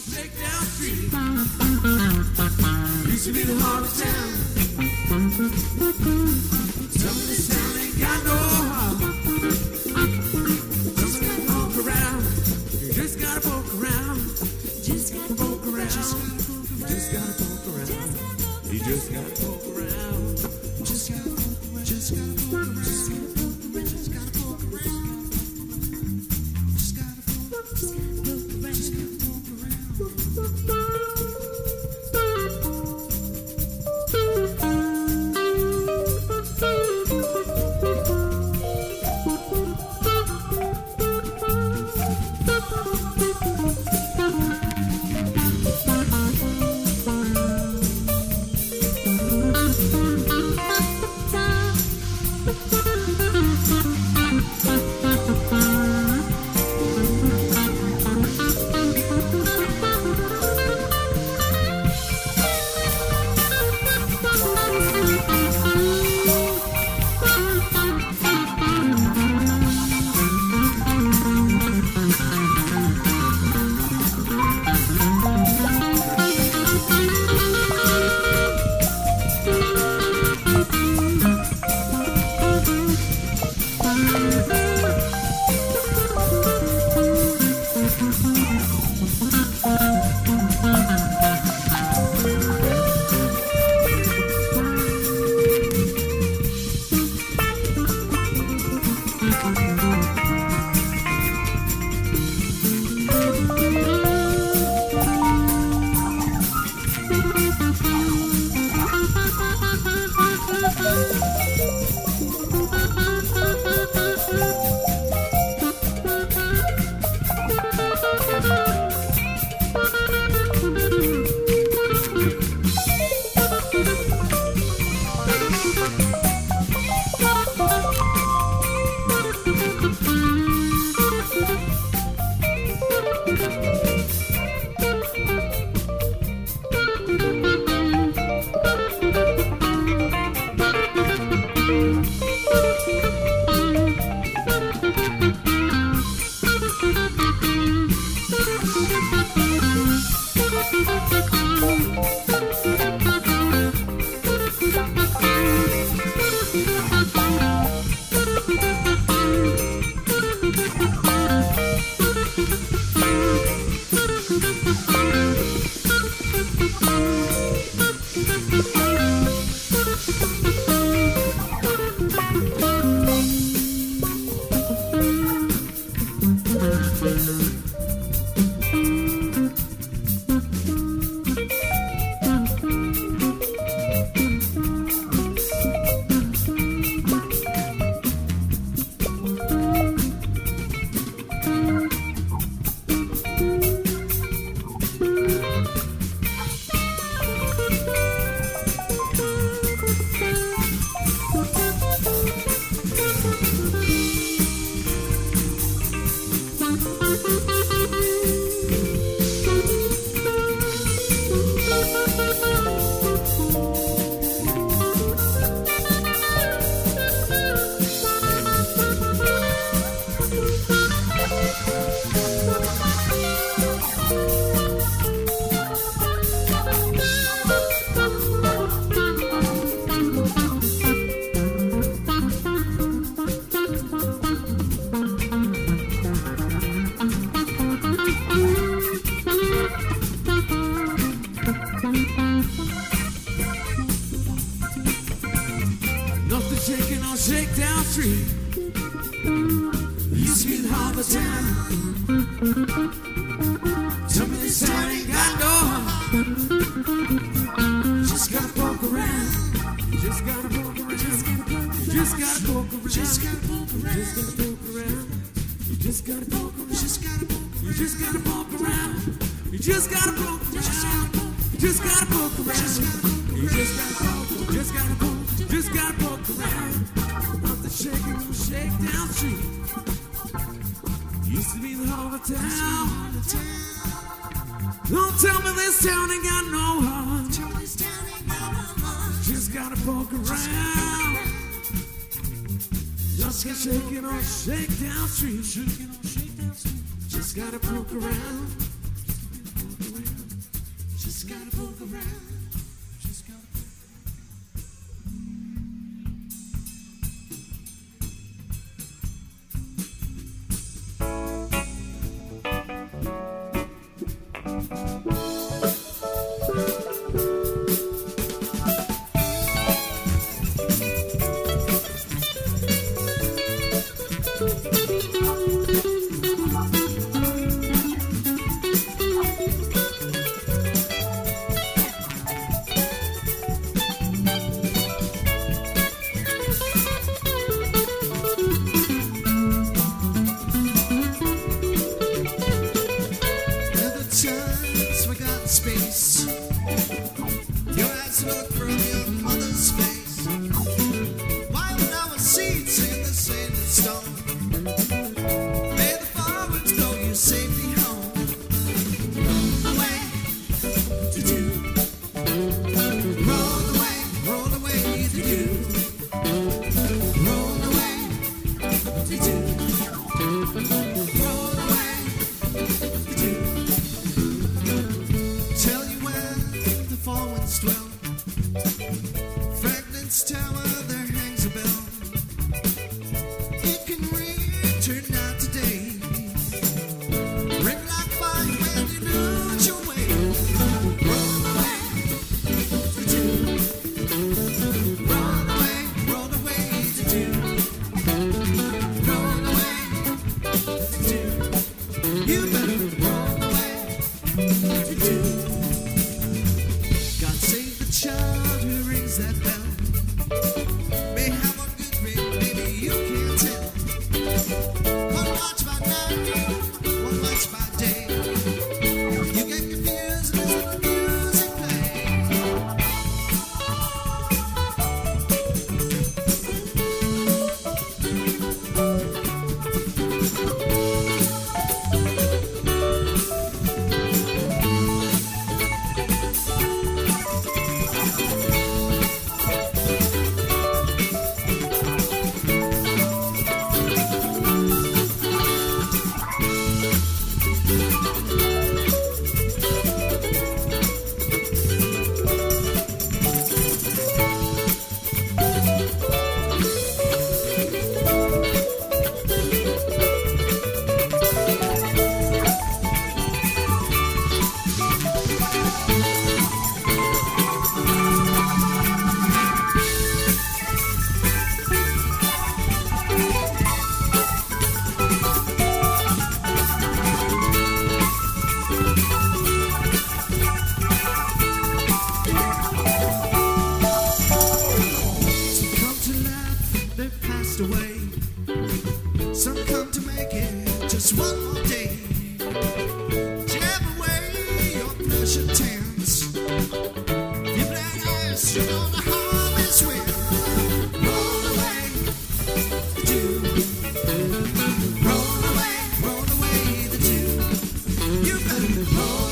Shakedown Street. Used to be the heart of town. Some of this town ain't got no heart. Of them poke around. You just gotta poke around. Just gotta poke around. You just gotta poke around. You just gotta poke around. Nothing gotta poke around. You just gotta poke around. You just gotta poke around. You just gotta poke around. You just gotta poke around. You just gotta poke around. You just gotta poke. You just gotta. Just gotta poke around. Nothing shaking on Shakedown Street. Used to be the heart of town. Don't tell me this town ain't got no heart. Just gotta poke around. Just get shaking on Shakedown Street. Just gotta poke around. Just gotta poke around. You. better passed away. Some come to make it just one more day. Jab away your pleasure tents. Your black eyes, you know the harm is real. Roll away, the dew. Roll away, roll away the dew. You better roll.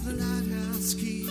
the lighthouse keeper.